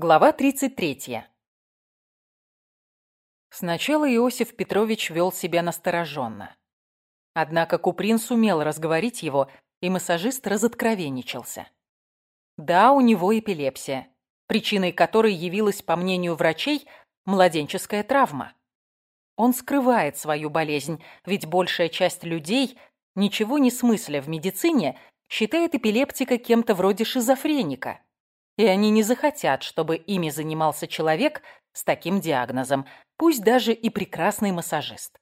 Глава 33. Сначала Иосиф Петрович вел себя настороженно. Однако Куприн сумел разговорить его, и массажист разоткровенничался. Да, у него эпилепсия, причиной которой явилась, по мнению врачей, младенческая травма. Он скрывает свою болезнь, ведь большая часть людей, ничего не смысля в медицине, считает эпилептика кем-то вроде шизофреника – и они не захотят, чтобы ими занимался человек с таким диагнозом, пусть даже и прекрасный массажист.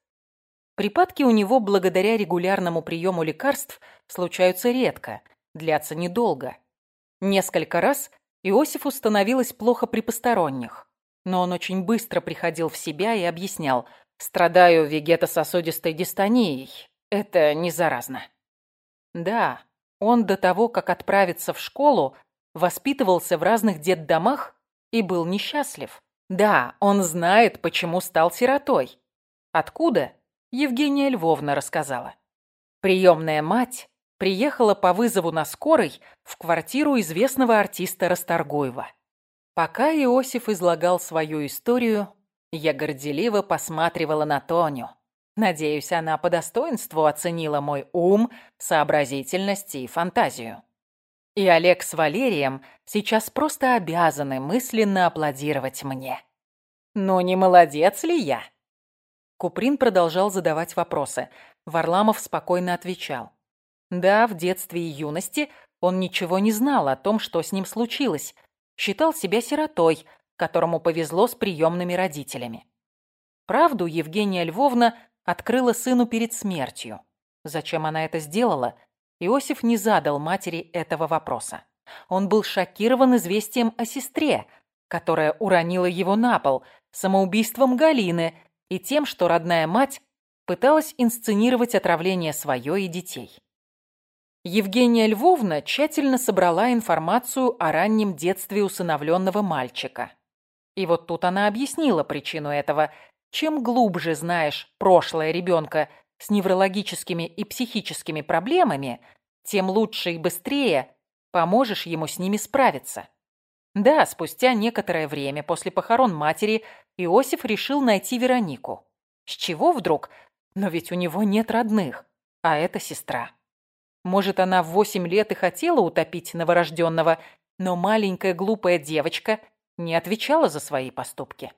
Припадки у него благодаря регулярному приему лекарств случаются редко, длятся недолго. Несколько раз Иосифу становилось плохо при посторонних, но он очень быстро приходил в себя и объяснял «страдаю вегетососудистой дистонией, это не заразно». Да, он до того, как отправиться в школу, воспитывался в разных детдомах и был несчастлив. Да, он знает, почему стал сиротой. Откуда? Евгения Львовна рассказала. Приемная мать приехала по вызову на скорой в квартиру известного артиста Расторгуева. Пока Иосиф излагал свою историю, я горделиво посматривала на Тоню. Надеюсь, она по достоинству оценила мой ум, сообразительность и фантазию. И Олег с Валерием сейчас просто обязаны мысленно аплодировать мне. Но не молодец ли я? Куприн продолжал задавать вопросы. Варламов спокойно отвечал. Да, в детстве и юности он ничего не знал о том, что с ним случилось. Считал себя сиротой, которому повезло с приемными родителями. Правду Евгения Львовна открыла сыну перед смертью. Зачем она это сделала, Иосиф не задал матери этого вопроса. Он был шокирован известием о сестре, которая уронила его на пол, самоубийством Галины и тем, что родная мать пыталась инсценировать отравление свое и детей. Евгения Львовна тщательно собрала информацию о раннем детстве усыновленного мальчика. И вот тут она объяснила причину этого. Чем глубже знаешь прошлое ребенка с неврологическими и психическими проблемами, тем лучше и быстрее поможешь ему с ними справиться. Да, спустя некоторое время после похорон матери Иосиф решил найти Веронику. С чего вдруг? Но ведь у него нет родных, а это сестра. Может, она в восемь лет и хотела утопить новорожденного, но маленькая глупая девочка не отвечала за свои поступки.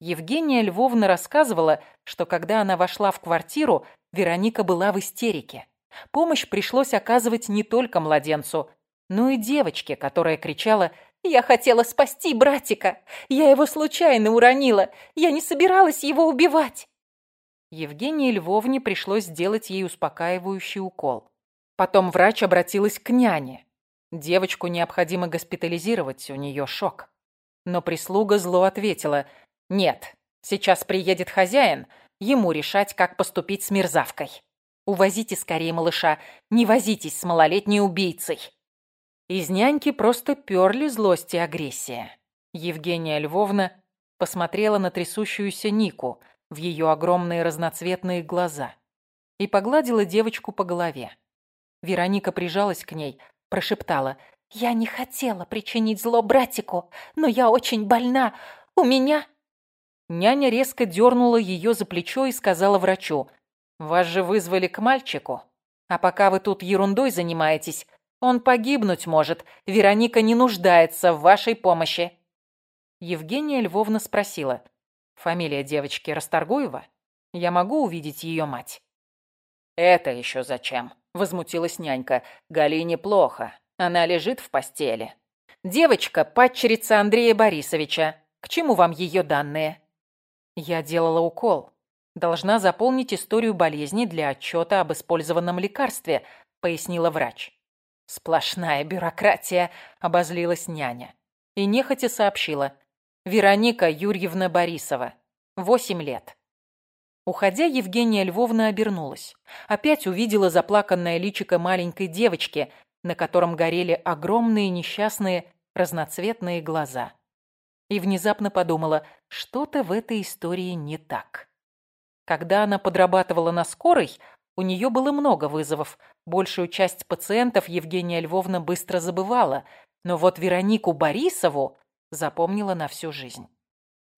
Евгения Львовна рассказывала, что когда она вошла в квартиру, Вероника была в истерике. Помощь пришлось оказывать не только младенцу, но и девочке, которая кричала «Я хотела спасти братика! Я его случайно уронила! Я не собиралась его убивать!» Евгении Львовне пришлось сделать ей успокаивающий укол. Потом врач обратилась к няне. Девочку необходимо госпитализировать, у нее шок. Но прислуга зло ответила – «Нет, сейчас приедет хозяин, ему решать, как поступить с мерзавкой. Увозите скорее малыша, не возитесь с малолетней убийцей». Из няньки просто перли злость и агрессия. Евгения Львовна посмотрела на трясущуюся Нику в ее огромные разноцветные глаза и погладила девочку по голове. Вероника прижалась к ней, прошептала «Я не хотела причинить зло братику, но я очень больна. У меня...» Няня резко дернула ее за плечо и сказала врачу, «Вас же вызвали к мальчику. А пока вы тут ерундой занимаетесь, он погибнуть может. Вероника не нуждается в вашей помощи». Евгения Львовна спросила, «Фамилия девочки Расторгуева? Я могу увидеть ее мать?» «Это еще зачем?» – возмутилась нянька. «Галине плохо. Она лежит в постели». «Девочка – падчерица Андрея Борисовича. К чему вам ее данные?» Я делала укол. Должна заполнить историю болезни для отчета об использованном лекарстве, пояснила врач. Сплошная бюрократия, обозлилась няня. И нехотя сообщила. Вероника Юрьевна Борисова. Восемь лет. Уходя, Евгения Львовна обернулась. Опять увидела заплаканное личико маленькой девочки, на котором горели огромные несчастные разноцветные глаза и внезапно подумала, что-то в этой истории не так. Когда она подрабатывала на скорой, у нее было много вызовов. Большую часть пациентов Евгения Львовна быстро забывала, но вот Веронику Борисову запомнила на всю жизнь.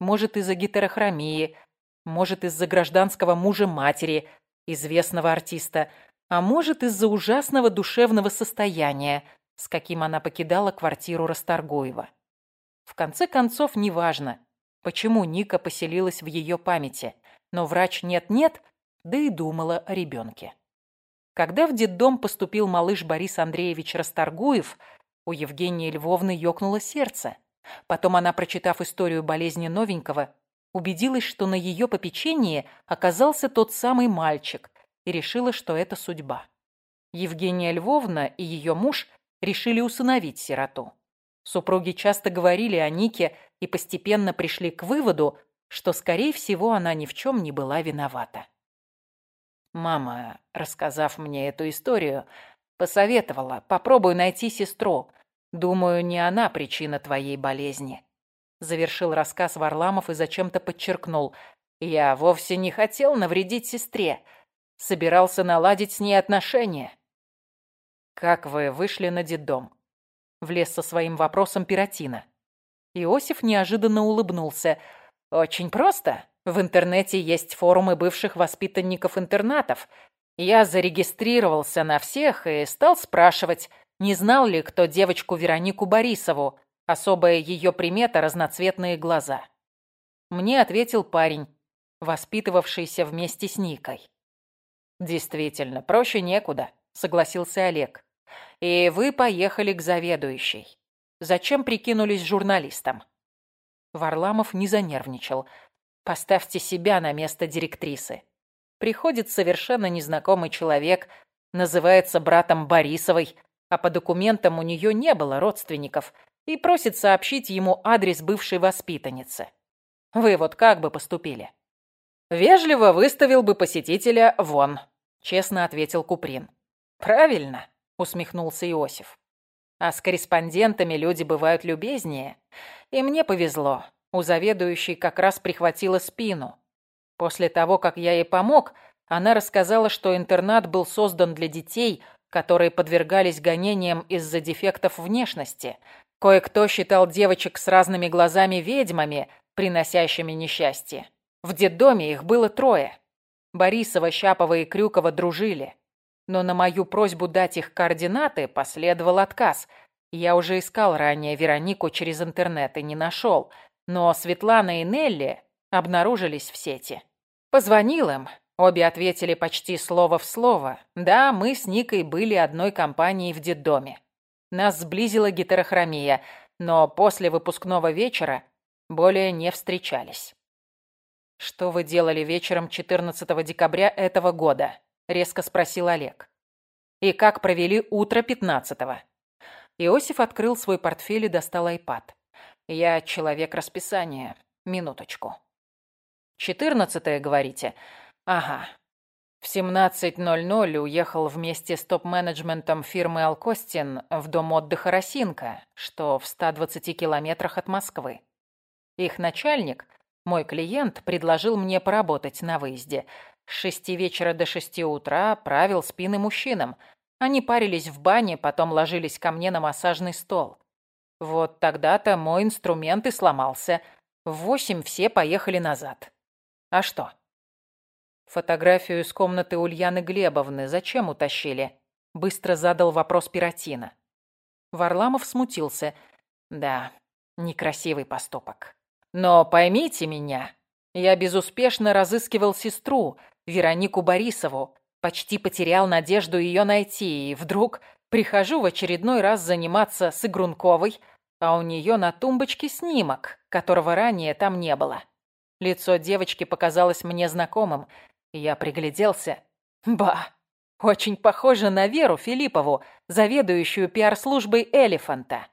Может, из-за гетерохромии, может, из-за гражданского мужа матери, известного артиста, а может, из-за ужасного душевного состояния, с каким она покидала квартиру Расторгуева. В конце концов, неважно, почему Ника поселилась в ее памяти, но врач нет-нет, да и думала о ребенке. Когда в детдом поступил малыш Борис Андреевич Расторгуев, у Евгении Львовны ёкнуло сердце. Потом она, прочитав историю болезни новенького, убедилась, что на ее попечении оказался тот самый мальчик, и решила, что это судьба. Евгения Львовна и ее муж решили усыновить сироту. Супруги часто говорили о Нике и постепенно пришли к выводу, что, скорее всего, она ни в чем не была виновата. Мама, рассказав мне эту историю, посоветовала, попробуй найти сестру. Думаю, не она причина твоей болезни. Завершил рассказ Варламов и зачем-то подчеркнул. Я вовсе не хотел навредить сестре. Собирался наладить с ней отношения. Как вы вышли на детдом? Влез со своим вопросом Пиротина. Иосиф неожиданно улыбнулся. «Очень просто. В интернете есть форумы бывших воспитанников интернатов. Я зарегистрировался на всех и стал спрашивать, не знал ли кто девочку Веронику Борисову. Особая ее примета – разноцветные глаза. Мне ответил парень, воспитывавшийся вместе с Никой. «Действительно, проще некуда», – согласился Олег. И вы поехали к заведующей. Зачем прикинулись журналистом?» Варламов не занервничал. «Поставьте себя на место директрисы. Приходит совершенно незнакомый человек, называется братом Борисовой, а по документам у нее не было родственников, и просит сообщить ему адрес бывшей воспитанницы. Вы вот как бы поступили?» «Вежливо выставил бы посетителя вон», — честно ответил Куприн. «Правильно усмехнулся Иосиф. А с корреспондентами люди бывают любезнее. И мне повезло. У заведующей как раз прихватило спину. После того, как я ей помог, она рассказала, что интернат был создан для детей, которые подвергались гонениям из-за дефектов внешности. Кое-кто считал девочек с разными глазами ведьмами, приносящими несчастье. В детдоме их было трое. Борисова, Щапова и Крюкова дружили но на мою просьбу дать их координаты последовал отказ. Я уже искал ранее Веронику через интернет и не нашел, но Светлана и Нелли обнаружились в сети. Позвонил им, обе ответили почти слово в слово. Да, мы с Никой были одной компанией в детдоме. Нас сблизила гетерохромия, но после выпускного вечера более не встречались. «Что вы делали вечером 14 декабря этого года?» — резко спросил Олег. «И как провели утро пятнадцатого?» Иосиф открыл свой портфель и достал айпад. «Я человек расписания. Минуточку». «Четырнадцатое, говорите?» «Ага. В 17.00 уехал вместе с топ-менеджментом фирмы «Алкостин» в дом отдыха «Росинка», что в 120 километрах от Москвы. Их начальник, мой клиент, предложил мне поработать на выезде. С шести вечера до шести утра правил спины мужчинам. Они парились в бане, потом ложились ко мне на массажный стол. Вот тогда-то мой инструмент и сломался. В восемь все поехали назад. А что? Фотографию из комнаты Ульяны Глебовны зачем утащили? Быстро задал вопрос Пиротина. Варламов смутился. Да, некрасивый поступок. Но поймите меня, я безуспешно разыскивал сестру, Веронику Борисову. Почти потерял надежду ее найти, и вдруг прихожу в очередной раз заниматься с Игрунковой, а у нее на тумбочке снимок, которого ранее там не было. Лицо девочки показалось мне знакомым, я пригляделся. Ба! Очень похоже на Веру Филиппову, заведующую пиар-службой «Элефанта».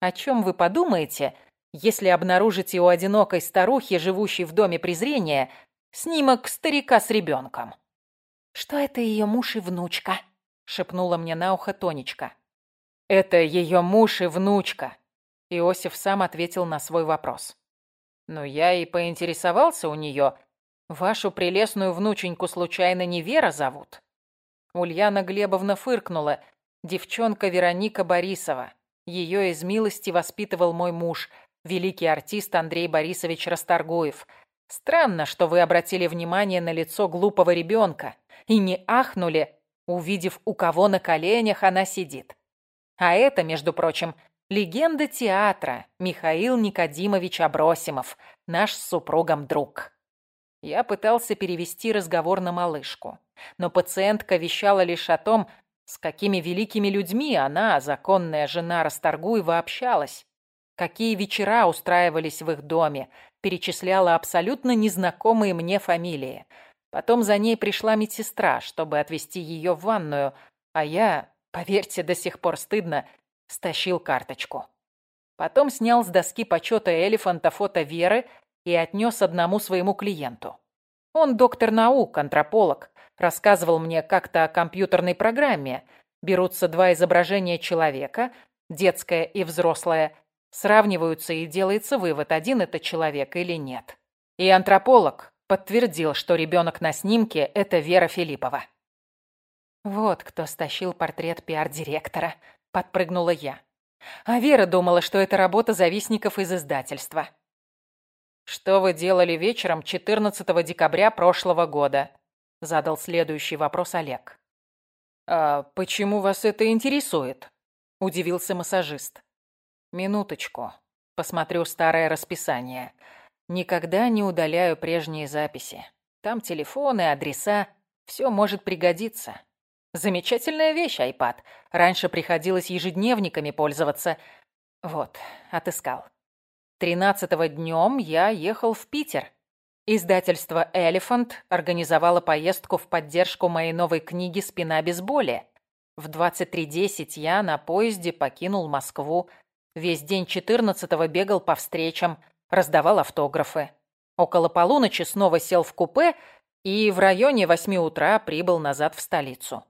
О чем вы подумаете, если обнаружите у одинокой старухи, живущей в доме презрения, Снимок старика с ребенком. «Что это ее муж и внучка?» — шепнула мне на ухо Тонечка. «Это ее муж и внучка», — Иосиф сам ответил на свой вопрос. «Но я и поинтересовался у нее. Вашу прелестную внученьку случайно не Вера зовут?» Ульяна Глебовна фыркнула. «Девчонка Вероника Борисова. Ее из милости воспитывал мой муж. великий артист Андрей Борисович Расторгуев. Странно, что вы обратили внимание на лицо глупого ребенка и не ахнули, увидев, у кого на коленях она сидит. А это, между прочим, легенда театра Михаил Никодимович Абросимов, наш с супругом друг. Я пытался перевести разговор на малышку, но пациентка вещала лишь о том, с какими великими людьми она, законная жена Расторгуева, общалась, какие вечера устраивались в их доме, перечисляла абсолютно незнакомые мне фамилии. Потом за ней пришла медсестра, чтобы отвезти ее в ванную, а я, поверьте, до сих пор стыдно, стащил карточку. Потом снял с доски почета Элефанта фото Веры и отнес одному своему клиенту. Он доктор наук, антрополог, рассказывал мне как-то о компьютерной программе. Берутся два изображения человека, детское и взрослое, сравниваются и делается вывод, один это человек или нет. И антрополог подтвердил, что ребенок на снимке – это Вера Филиппова. Вот кто стащил портрет пиар-директора, подпрыгнула я. А Вера думала, что это работа завистников из издательства. «Что вы делали вечером 14 декабря прошлого года?» Задал следующий вопрос Олег. «А почему вас это интересует?» Удивился массажист. «Минуточку. Посмотрю старое расписание. Никогда не удаляю прежние записи. Там телефоны, адреса. Все может пригодиться. Замечательная вещь, iPad. Раньше приходилось ежедневниками пользоваться. Вот, отыскал. Тринадцатого днем я ехал в Питер. Издательство «Элефант» организовало поездку в поддержку моей новой книги «Спина без боли». В 23.10 я на поезде покинул Москву. Весь день 14-го бегал по встречам, раздавал автографы. Около полуночи снова сел в купе и в районе 8 утра прибыл назад в столицу.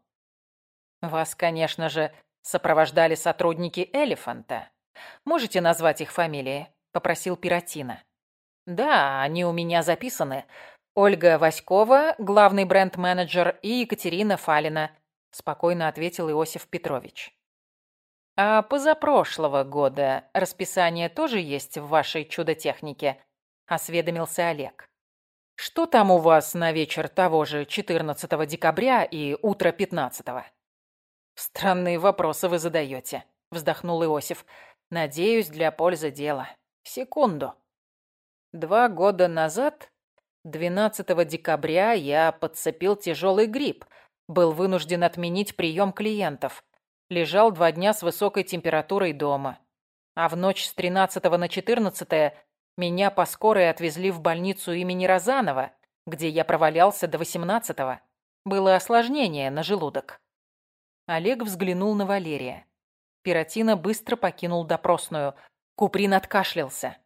Вас, конечно же, сопровождали сотрудники «Элефанта». Можете назвать их фамилии? попросил Пиротина. «Да, они у меня записаны. Ольга Васькова, главный бренд-менеджер, и Екатерина Фалина», спокойно ответил Иосиф Петрович. «А позапрошлого года расписание тоже есть в вашей чудо-технике?» осведомился Олег. «Что там у вас на вечер того же 14 декабря и утро 15 -го? «Странные вопросы вы задаете», — вздохнул Иосиф. «Надеюсь, для пользы дела». Секунду. Два года назад, 12 декабря, я подцепил тяжелый грипп. Был вынужден отменить прием клиентов. Лежал два дня с высокой температурой дома. А в ночь с 13 на 14 меня по скорой отвезли в больницу имени Розанова, где я провалялся до 18 -го. Было осложнение на желудок. Олег взглянул на Валерия. Пиротина быстро покинул допросную – Куприн откашлялся.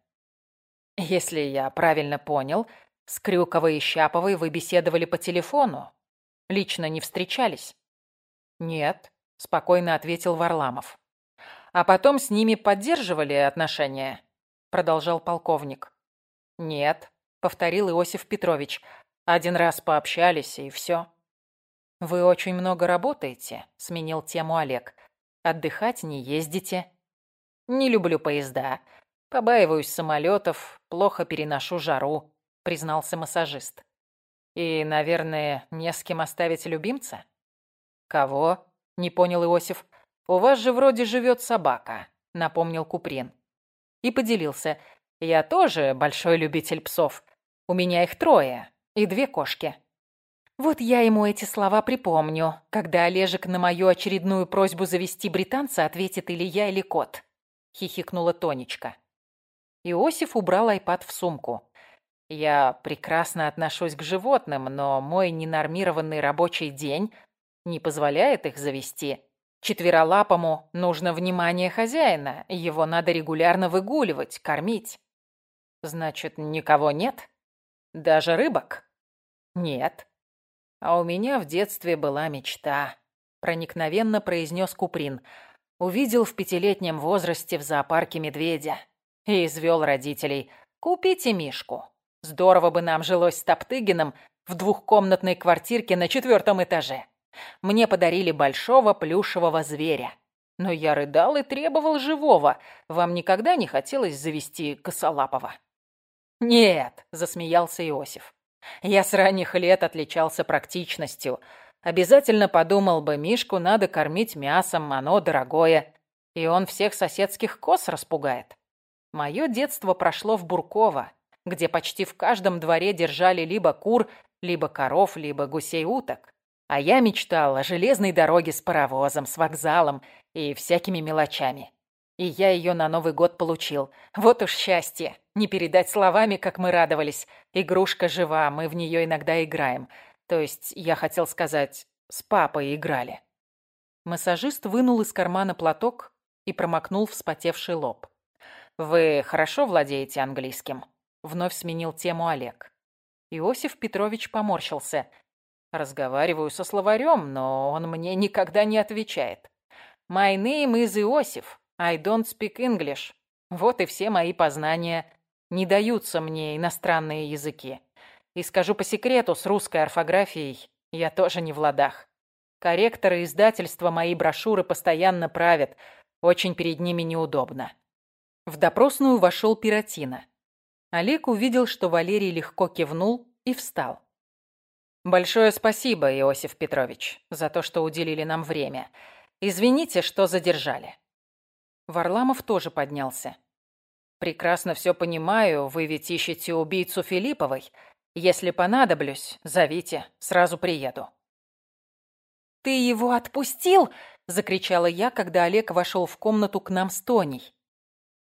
«Если я правильно понял, с Крюковой и Щаповой вы беседовали по телефону. Лично не встречались?» «Нет», — спокойно ответил Варламов. «А потом с ними поддерживали отношения?» — продолжал полковник. «Нет», — повторил Иосиф Петрович. «Один раз пообщались, и все». «Вы очень много работаете», — сменил тему Олег. «Отдыхать не ездите». Не люблю поезда. Побаиваюсь самолетов, плохо переношу жару», — признался массажист. «И, наверное, не с кем оставить любимца?» «Кого?» — не понял Иосиф. «У вас же вроде живет собака», — напомнил Куприн. И поделился. «Я тоже большой любитель псов. У меня их трое и две кошки». Вот я ему эти слова припомню, когда Олежек на мою очередную просьбу завести британца ответит или я, или кот. — хихикнула Тонечка. Иосиф убрал айпад в сумку. «Я прекрасно отношусь к животным, но мой ненормированный рабочий день не позволяет их завести. Четверолапому нужно внимание хозяина, его надо регулярно выгуливать, кормить». «Значит, никого нет? Даже рыбок?» «Нет. А у меня в детстве была мечта», — проникновенно произнес Куприн — увидел в пятилетнем возрасте в зоопарке медведя и извел родителей. «Купите Мишку. Здорово бы нам жилось с Топтыгином в двухкомнатной квартирке на четвертом этаже. Мне подарили большого плюшевого зверя. Но я рыдал и требовал живого. Вам никогда не хотелось завести косолапого?» «Нет», — засмеялся Иосиф. «Я с ранних лет отличался практичностью. Обязательно подумал бы, Мишку надо кормить мясом, оно дорогое. И он всех соседских коз распугает. Мое детство прошло в Бурково, где почти в каждом дворе держали либо кур, либо коров, либо гусей-уток. А я мечтал о железной дороге с паровозом, с вокзалом и всякими мелочами. И я ее на Новый год получил. Вот уж счастье. Не передать словами, как мы радовались. Игрушка жива, мы в нее иногда играем. То есть, я хотел сказать, с папой играли. Массажист вынул из кармана платок и промокнул вспотевший лоб. «Вы хорошо владеете английским?» Вновь сменил тему Олег. Иосиф Петрович поморщился. «Разговариваю со словарем, но он мне никогда не отвечает. My name is Иосиф. I don't speak English. Вот и все мои познания. Не даются мне иностранные языки. И скажу по секрету, с русской орфографией я тоже не в ладах. Корректоры издательства мои брошюры постоянно правят. Очень перед ними неудобно. В допросную вошел Пиротина. Олег увидел, что Валерий легко кивнул и встал. «Большое спасибо, Иосиф Петрович, за то, что уделили нам время. Извините, что задержали». Варламов тоже поднялся. «Прекрасно все понимаю, вы ведь ищете убийцу Филипповой. Если понадоблюсь, зовите, сразу приеду». «Ты его отпустил?» – закричала я, когда Олег вошел в комнату к нам с Тоней.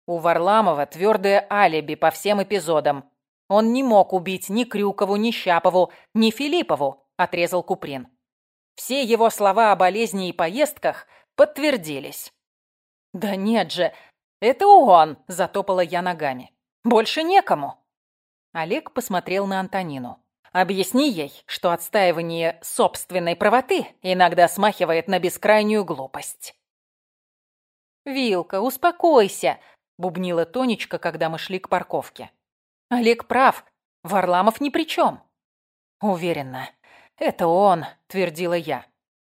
У Варламова твердое алиби по всем эпизодам. Он не мог убить ни Крюкову, ни Щапову, ни Филиппову, отрезал Куприн. Все его слова о болезни и поездках подтвердились. «Да нет же, это он!» – затопала я ногами. «Больше некому!» Олег посмотрел на Антонину. «Объясни ей, что отстаивание собственной правоты иногда смахивает на бескрайнюю глупость». «Вилка, успокойся!» бубнила Тонечка, когда мы шли к парковке. Олег прав, Варламов ни при чем. Уверена, это он, твердила я.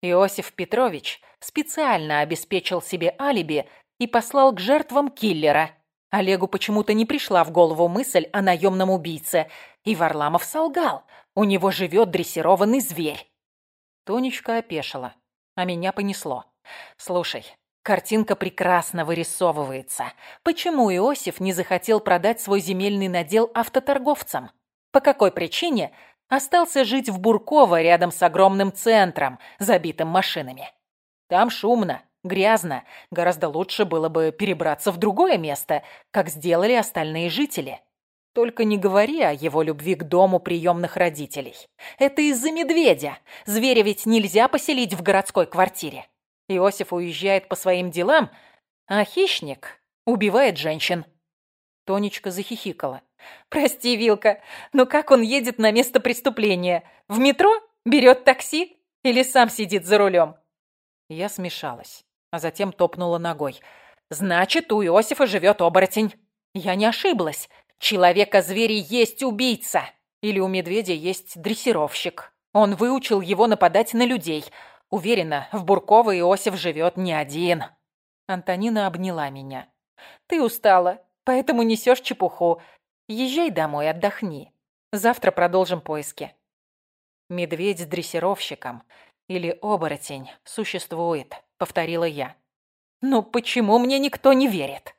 Иосиф Петрович специально обеспечил себе алиби и послал к жертвам киллера. Олегу почему-то не пришла в голову мысль о наемном убийце, и Варламов солгал. У него живет дрессированный зверь. Тонечка опешила, а меня понесло. «Слушай, Картинка прекрасно вырисовывается. Почему Иосиф не захотел продать свой земельный надел автоторговцам? По какой причине остался жить в Бурково рядом с огромным центром, забитым машинами? Там шумно, грязно. Гораздо лучше было бы перебраться в другое место, как сделали остальные жители. Только не говори о его любви к дому приемных родителей. Это из-за медведя. Зверя ведь нельзя поселить в городской квартире. Иосиф уезжает по своим делам, а хищник убивает женщин. Тонечка захихикала. «Прости, Вилка, но как он едет на место преступления? В метро? Берет такси? Или сам сидит за рулем?» Я смешалась, а затем топнула ногой. «Значит, у Иосифа живет оборотень. Я не ошиблась. Человека-звери есть убийца. Или у медведя есть дрессировщик. Он выучил его нападать на людей, Уверена, в Бурково Иосиф живет не один. Антонина обняла меня. Ты устала, поэтому несешь чепуху. Езжай домой, отдохни. Завтра продолжим поиски. Медведь с дрессировщиком или оборотень существует, повторила я. Но почему мне никто не верит?